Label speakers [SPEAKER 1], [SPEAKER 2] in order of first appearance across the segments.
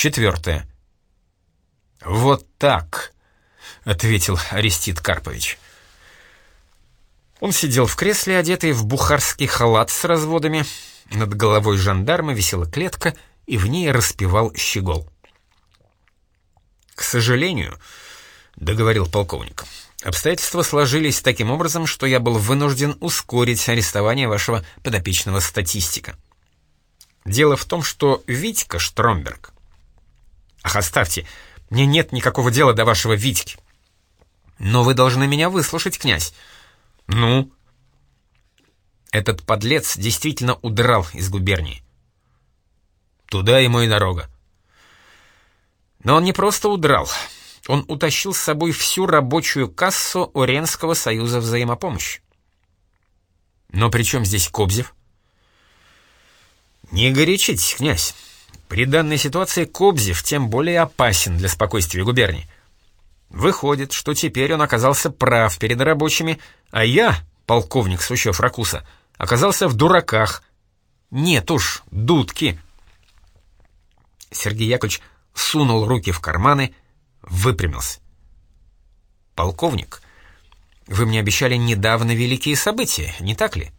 [SPEAKER 1] Четвертое. «Вот так», — ответил Арестит Карпович. Он сидел в кресле, одетый в бухарский халат с разводами. Над головой жандарма висела клетка, и в ней распевал щегол. «К сожалению», — договорил полковник, — «обстоятельства сложились таким образом, что я был вынужден ускорить арестование вашего подопечного статистика. Дело в том, что Витька Штромберг...» «Ах, оставьте, мне нет никакого дела до вашего Витьки». «Но вы должны меня выслушать, князь». «Ну?» Этот подлец действительно удрал из губернии. Туда ему и дорога. Но он не просто удрал. Он утащил с собой всю рабочую кассу Уренского союза взаимопомощи. Но при чем здесь Кобзев? Не горячитесь, князь. При данной ситуации Кобзев тем более опасен для спокойствия губернии. Выходит, что теперь он оказался прав перед рабочими, а я, полковник Сущев-Ракуса, оказался в дураках. Нет уж, дудки. Сергей Яковлевич сунул руки в карманы, выпрямился. «Полковник, вы мне обещали недавно великие события, не так ли?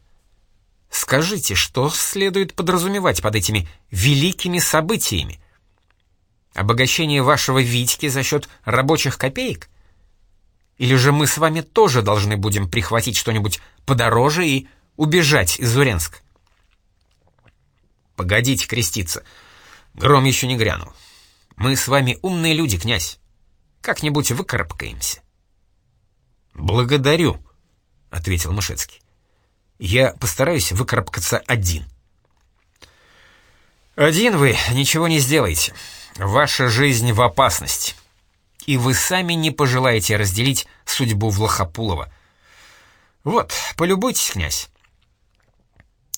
[SPEAKER 1] Скажите, что следует подразумевать под этими великими событиями? Обогащение вашего Витьки за счет рабочих копеек? Или же мы с вами тоже должны будем прихватить что-нибудь подороже и убежать из Уренска?» «Погодите креститься. Гром еще не грянул. Мы с вами умные люди, князь. Как-нибудь выкарабкаемся». «Благодарю», — ответил Мышецкий. «Я постараюсь выкарабкаться один». «Один вы ничего не сделаете. Ваша жизнь в опасности. И вы сами не пожелаете разделить судьбу Влахопулова. Вот, полюбуйтесь, князь».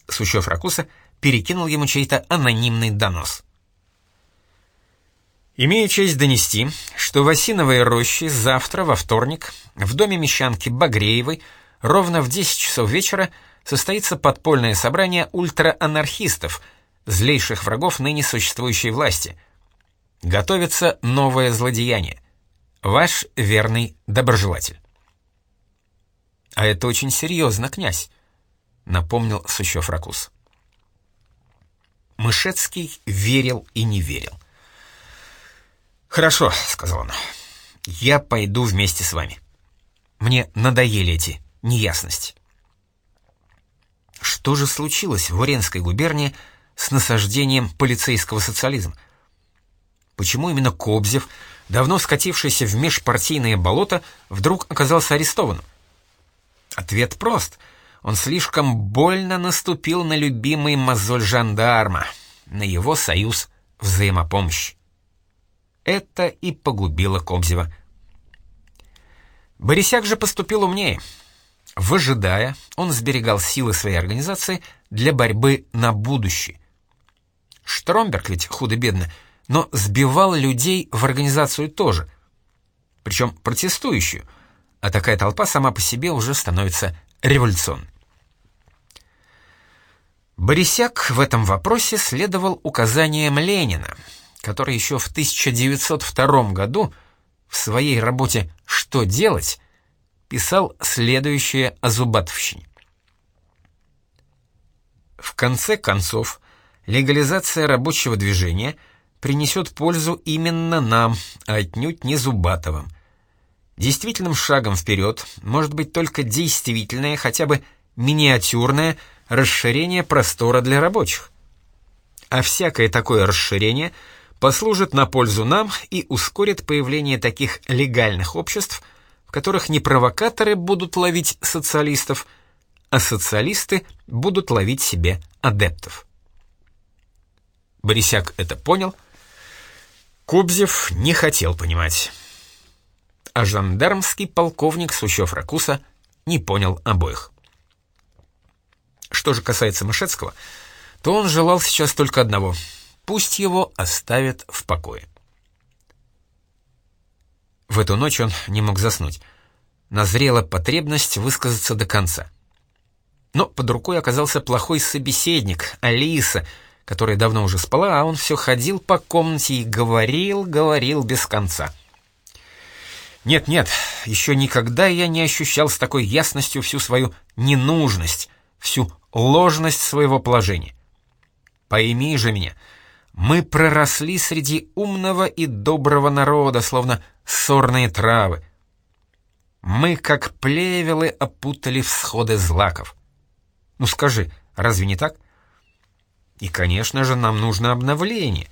[SPEAKER 1] Сущев Ракуса перекинул ему чей-то анонимный донос. Имею честь донести, что в Осиновой роще завтра, во вторник, в доме мещанки Багреевой, ровно в 10 часов вечера состоится подпольное собрание ультраанархистов, злейших врагов ныне существующей власти. Готовится новое злодеяние. Ваш верный доброжелатель. «А это очень серьезно, князь», — напомнил Сущев Ракус. Мышецкий верил и не верил. «Хорошо», — сказал он. «Я пойду вместе с вами. Мне надоели эти неясности». Что же случилось в Уренской губернии с насаждением полицейского социализма? Почему именно Кобзев, давно скатившийся в межпартийное болото, вдруг оказался арестованным? Ответ прост. Он слишком больно наступил на любимый мозоль жандарма, на его союз взаимопомощи. Это и погубило Кобзева. Борисяк же поступил умнее. Выжидая, он сберегал силы своей организации для борьбы на будущее. Штромберг ведь худо-бедно, но сбивал людей в организацию тоже. Причем протестующую, а такая толпа сама по себе уже становится революционной. Борисяк в этом вопросе следовал указаниям Ленина — который еще в 1902 году в своей работе «Что делать?» Писал следующее о Зубатовщине. В конце концов, легализация рабочего движения принесет пользу именно нам, а отнюдь не Зубатовым. Действительным шагом вперед может быть только действительное, хотя бы миниатюрное расширение простора для рабочих. А всякое такое расширение – послужит на пользу нам и ускорит появление таких легальных обществ, которых не провокаторы будут ловить социалистов, а социалисты будут ловить себе адептов. Борисяк это понял. Кобзев не хотел понимать. А жандармский полковник Сущев-Ракуса не понял обоих. Что же касается Мышецкого, то он желал сейчас только одного — Пусть его оставят в покое. В эту ночь он не мог заснуть. Назрела потребность высказаться до конца. Но под рукой оказался плохой собеседник, Алиса, которая давно уже спала, а он все ходил по комнате и говорил, говорил без конца. Нет-нет, еще никогда я не ощущал с такой ясностью всю свою ненужность, всю ложность своего положения. Пойми же меня, мы проросли среди умного и доброго народа, словно сорные травы. Мы, как плевелы, опутали всходы злаков. Ну скажи, разве не так? И, конечно же, нам нужно обновление.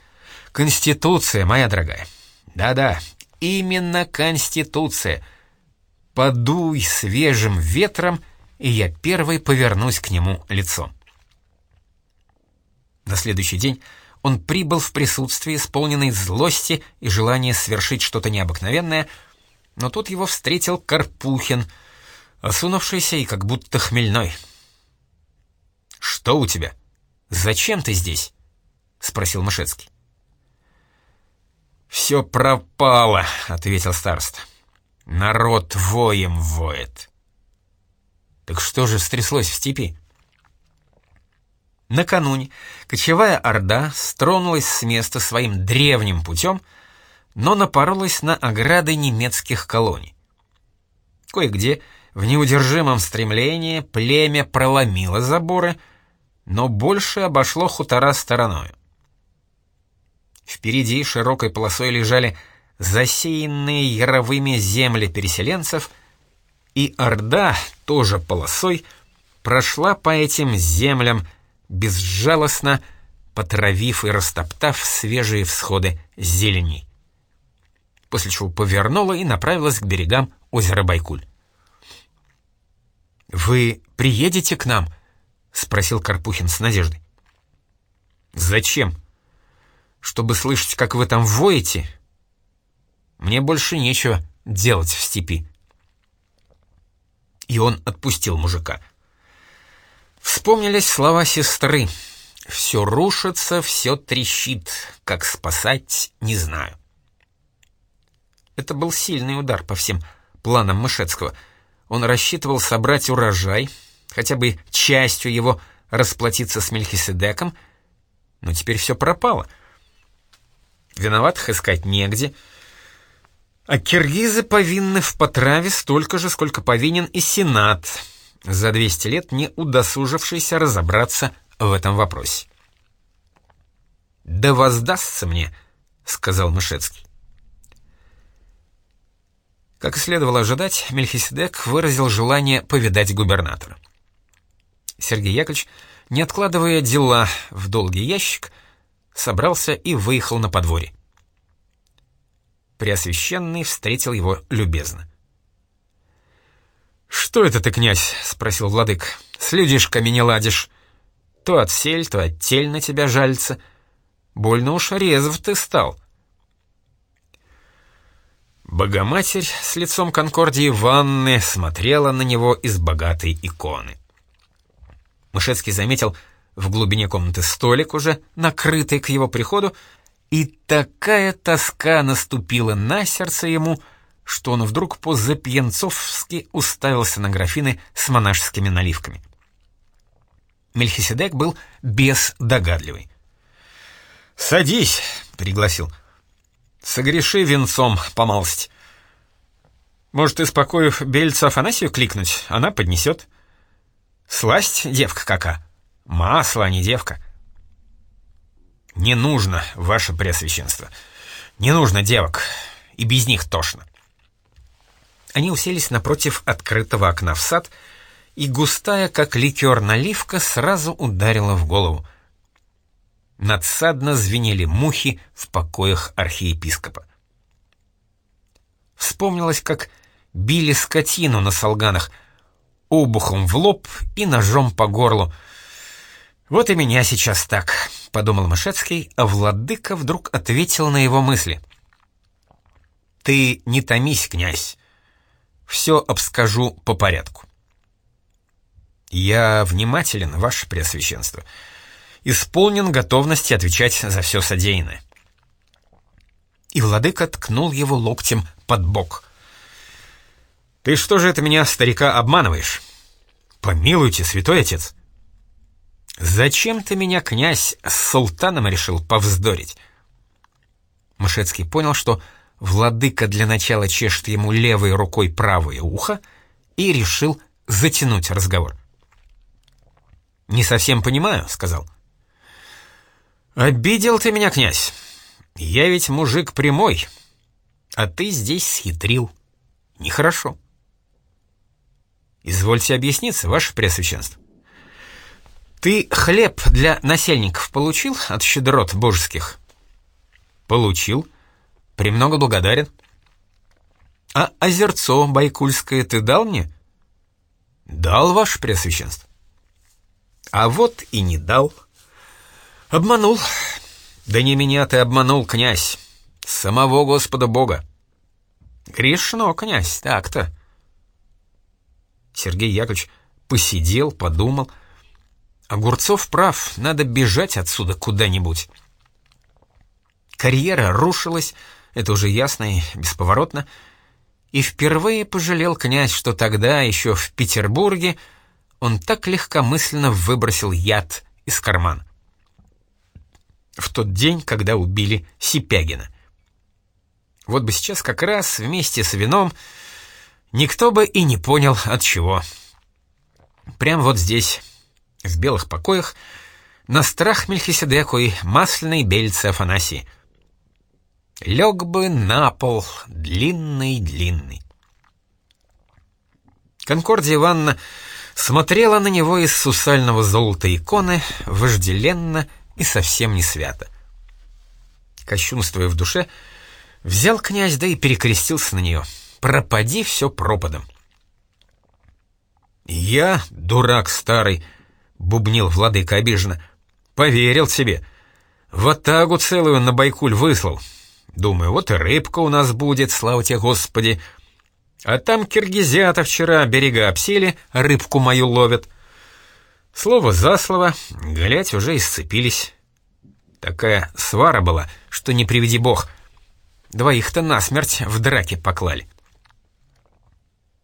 [SPEAKER 1] Конституция, моя дорогая. Да-да, именно Конституция. Подуй свежим ветром, и я первый повернусь к нему лицом. На следующий день он прибыл в присутствии, исполненной злости и желания совершить что-то необыкновенное, но тут его встретил Карпухин, осунувшийся и как будто хмельной. «Что у тебя? Зачем ты здесь?» — спросил Мышецкий. «Все пропало», — ответил староста. «Народ воем воет». «Так что же стряслось в степи?» Накануне кочевая орда стронулась с места своим древним путем, но напоролась на ограды немецких колоний. Кое-где в неудержимом стремлении племя проломило заборы, но больше обошло хутора стороною. Впереди широкой полосой лежали засеянные яровыми земли переселенцев, и Орда, тоже полосой, прошла по этим землям, безжалостно потравив и растоптав свежие всходы зелени. После чего повернула и направилась к берегам озера Байкуль. «Вы приедете к нам?» — спросил Карпухин с надеждой. «Зачем? Чтобы слышать, как вы там воете? Мне больше нечего делать в степи». И он отпустил мужика. Вспомнились слова сестры. «Все рушится, все трещит. Как спасать, не знаю». Это был сильный удар по всем планам Мышецкого. Он рассчитывал собрать урожай, хотя бы частью его расплатиться с Мельхиседеком, но теперь все пропало. Виноватых искать негде, а киргизы повинны в потраве столько же, сколько повинен и Сенат — за 200 лет не удосужившийся разобраться в этом вопросе. «Да воздастся мне», — сказал Мышецкий. Как и следовало ожидать, Мельхиседек выразил желание повидать губернатора. Сергей Яковлевич, не откладывая дела в долгий ящик, собрался и выехал на подворье. Преосвященный встретил его любезно. «Что это ты, князь?» — спросил владык. «С людишками не ладишь. То отсель, то оттель на тебя жальца. Больно уж резв ты стал». Богоматерь с лицом Конкордии Ванны смотрела на него из богатой иконы. Мышецкий заметил в глубине комнаты столик, уже накрытый к его приходу, и такая тоска наступила на сердце ему, что он вдруг по-запьянцовски уставился на графины с монашескими наливками. Мельхиседек был бездогадливый. «Садись», — пригласил. «Согреши венцом помалсть. Может, из покоев Бельца Афанасию кликнуть? Она поднесет. Сласть, девка кака. Масло, а не девка». «Не нужно, ваше преосвященство. Не нужно девок. И без них тошно». Они уселись напротив открытого окна в сад, и густая, как ликер, наливка сразу ударила в голову. Надсадно звенели мухи в покоях архиепископа. Вспомнилось, как били скотину на солганах, обухом в лоб и ножом по горлу. «Вот и меня сейчас так», — подумал Мышецкий, а владыка вдруг ответил на его мысли. «Ты не томись, князь все обскажу по порядку. Я внимателен, ваше преосвященство. Исполнен готовности отвечать за все содеянное. И владыка ткнул его локтем под бок. «Ты что же это меня, старика, обманываешь? Помилуйте, святой отец!» «Зачем ты меня, князь, с султаном решил повздорить?» Мышецкий понял, что владыка для начала чешет ему левой рукой правое ухо и решил затянуть разговор. «Не совсем понимаю», — сказал. «Обидел ты меня, князь. Я ведь мужик прямой, а ты здесь схитрил. Нехорошо». «Извольте объясниться, ваше Преосвященство». «Ты хлеб для насельников получил от щедрот божеских?» «Получил. Премного благодарен». «А озерцо байкульское ты дал мне?» «Дал, ваше Преосвященство». «А вот и не дал». «Обманул». «Да не меня ты обманул, князь. Самого Господа Бога». «Грешно, князь, так-то». Сергей Яковлевич посидел, подумал — Огурцов прав, надо бежать отсюда куда-нибудь. Карьера рушилась, это уже ясно и бесповоротно, и впервые пожалел князь, что тогда, еще в Петербурге, он так легкомысленно выбросил яд из кармана. В тот день, когда убили Сипягина. Вот бы сейчас как раз вместе с вином никто бы и не понял от чего. Прям вот здесь, в белых покоях, на страх Мельхиседеку и масляной бельце Афанасии. Лег бы на пол, длинный-длинный. Конкордия Ивановна смотрела на него из сусального золота иконы, вожделенно и совсем не свято. Кощунствуя в душе, взял князь, да и перекрестился на нее. «Пропади все пропадом». «Я, дурак старый», бубнил владыка обиженно. «Поверил тебе. Вот тагу целую на Байкуль выслал. Думаю, вот и рыбка у нас будет, слава тебе, Господи. А там киргизята вчера берега обсели, рыбку мою ловят. Слово за слово, глядь, уже исцепились. Такая свара была, что не приведи бог. Двоих-то насмерть в драке поклали».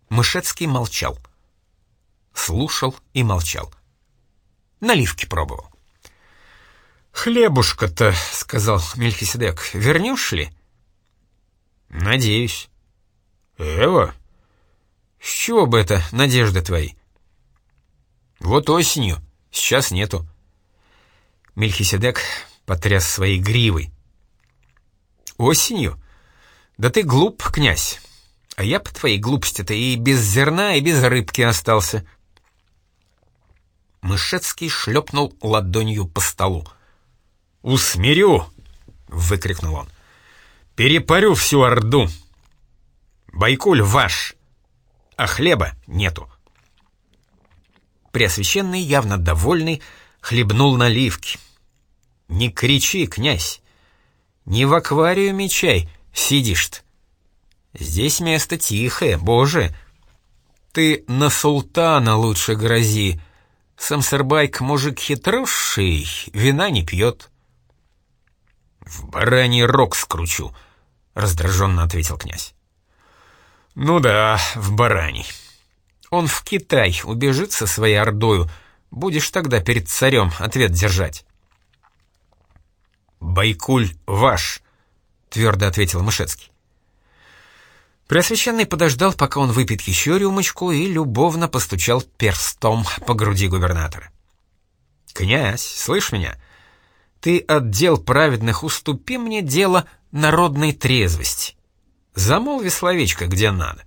[SPEAKER 1] Мышецкий молчал. Слушал и молчал. Наливки пробовал. «Хлебушка-то», — сказал Мельхиседек, — «вернешь ли?» «Надеюсь». «Эва? С чего бы это надежды твои?» «Вот осенью. Сейчас нету». Мельхиседек потряс своей гривой. «Осенью? Да ты глуп, князь. А я по твоей глупости-то и без зерна, и без рыбки остался». Мышецкий шлепнул ладонью по столу. «Усмирю!» — выкрикнул он. «Перепарю всю Орду! Байкуль ваш, а хлеба нету!» Преосвященный, явно довольный, хлебнул наливки. «Не кричи, князь! Не в аквариуме чай сидишь-то! Здесь место тихое, боже! Ты на султана лучше грози!» Самсербайк мужик хитрющий, вина не пьет. «В бараний рог скручу», — раздраженно ответил князь. «Ну да, в бараний. Он в Китай убежит со своей ордою, будешь тогда перед царем ответ держать». «Байкуль ваш», — твердо ответил Мышецкий. Преосвященный подождал, пока он выпьет еще рюмочку, и любовно постучал перстом по груди губернатора. «Князь, слышь меня? Ты отдел праведных уступи мне дело народной трезвости. Замолви словечко, где надо».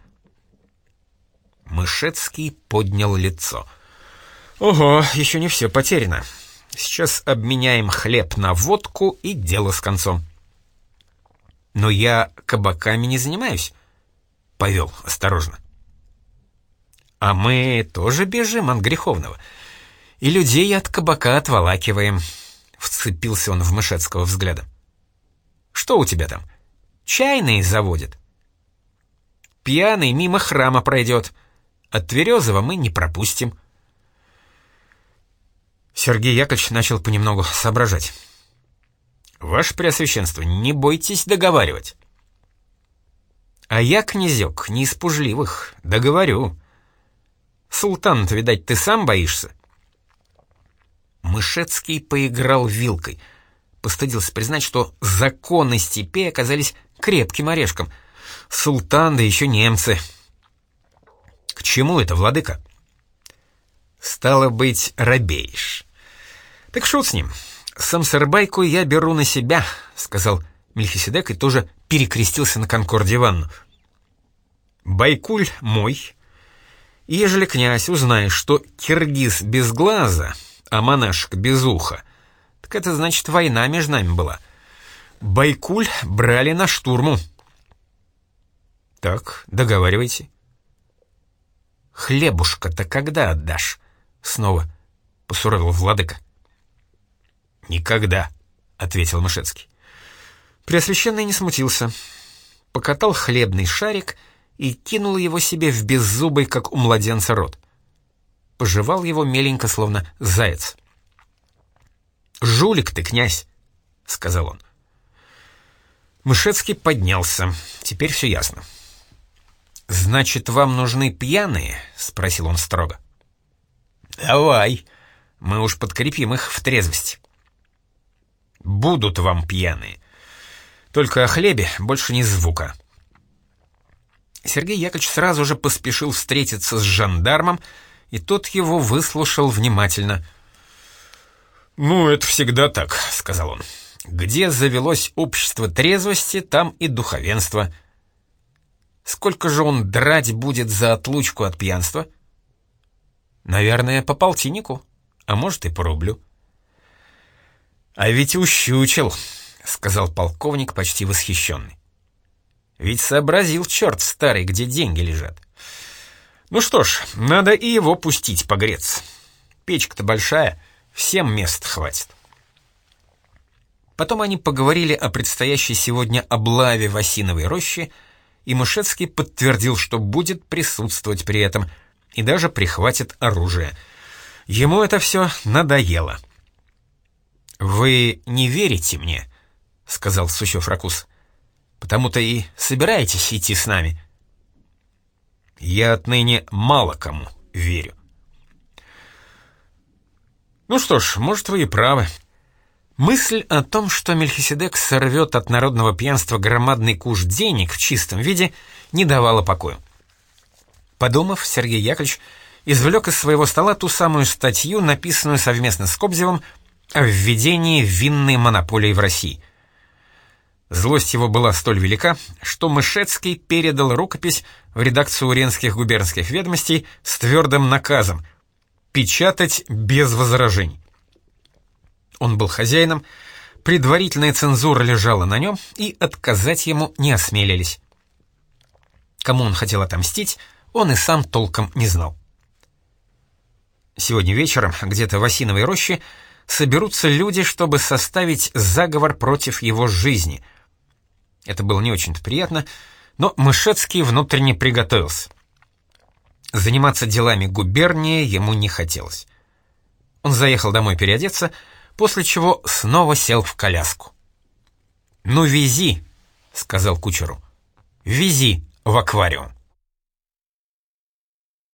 [SPEAKER 1] Мышецкий поднял лицо. «Ого, еще не все потеряно. Сейчас обменяем хлеб на водку, и дело с концом». «Но я кабаками не занимаюсь» повел осторожно. «А мы тоже бежим от греховного, и людей от кабака отволакиваем», — вцепился он в Мышецкого взглядом. «Что у тебя там? Чайный заводит?» «Пьяный мимо храма пройдет. От Тверезова мы не пропустим». Сергей Яковлевич начал понемногу соображать. «Ваше Преосвященство, не бойтесь договаривать. А я, князек, не из пужливых, да говорю. Султан-то, видать, ты сам боишься? Мышецкий поиграл вилкой. Постыдился признать, что законы степей оказались крепким орешком. Султан, да еще немцы. «К чему это, владыка?» «Стало быть, робеешь». «Так шут с ним. Самсарбайку я беру на себя», — сказал Мельхиседек и тоже перекрестился на Конкорде Ивановну. «Байкуль мой. Ежели князь узнает, что киргиз без глаза, а монашек без уха, так это значит война между нами была. Байкуль брали на штурму». «Так, договаривайте». «Хлебушка-то когда отдашь?» — снова посуровил владыка. «Никогда», — ответил Мышецкий. Преосвященный не смутился. Покатал хлебный шарик и кинул его себе в беззубый, как у младенца, рот. Пожевал его меленько, словно заяц. «Жулик ты, князь!» — сказал он. Мышецкий поднялся. Теперь все ясно. «Значит, вам нужны пьяные?» — спросил он строго. «Давай, мы уж подкрепим их в трезвости». Будут вам пьяные. Только о хлебе больше ни звука. Сергей Яковлевич сразу же поспешил встретиться с жандармом, и тот его выслушал внимательно. «Ну, это всегда так», — сказал он. «Где завелось общество трезвости, там и духовенство». «Сколько же он драть будет за отлучку от пьянства?» «Наверное, по полтиннику, а может и по рублю». «А ведь ущучил», — сказал полковник, почти восхищенный. «Ведь сообразил черт старый, где деньги лежат. Ну что ж, надо и его пустить погреться. Печка-то большая, всем мест хватит». Потом они поговорили о предстоящей сегодня облаве в Осиновой роще, и Мышецкий подтвердил, что будет присутствовать при этом и даже прихватит оружие. Ему это все надоело. — «Вы не верите мне?» — сказал Сущев Ракус. «Потому-то и собираетесь идти с нами». «Я отныне мало кому верю». «Ну что ж, может, вы и правы». Мысль о том, что Мельхиседек сорвет от народного пьянства громадный куш денег в чистом виде, не давала покоя. Подумав, Сергей Яковлевич извлек из своего стола ту самую статью, написанную совместно с Кобзевым, о введении винной монополии в России. Злость его была столь велика, что Мышецкий передал рукопись в редакцию Уренских губернских ведомостей с твердым наказом печатать без возражений. Он был хозяином, предварительная цензура лежала на нем, и отказать ему не осмелились. Кому он хотел отомстить, он и сам толком не знал. Сегодня вечером, где-то в Осиновой роще, соберутся люди, чтобы составить заговор против его жизни. Это было не очень-то приятно, но Мышецкий внутренне приготовился. Заниматься делами губернии ему не хотелось. Он заехал домой переодеться, после чего снова сел в коляску. «Ну, вези», — сказал кучеру, — «вези в аквариум».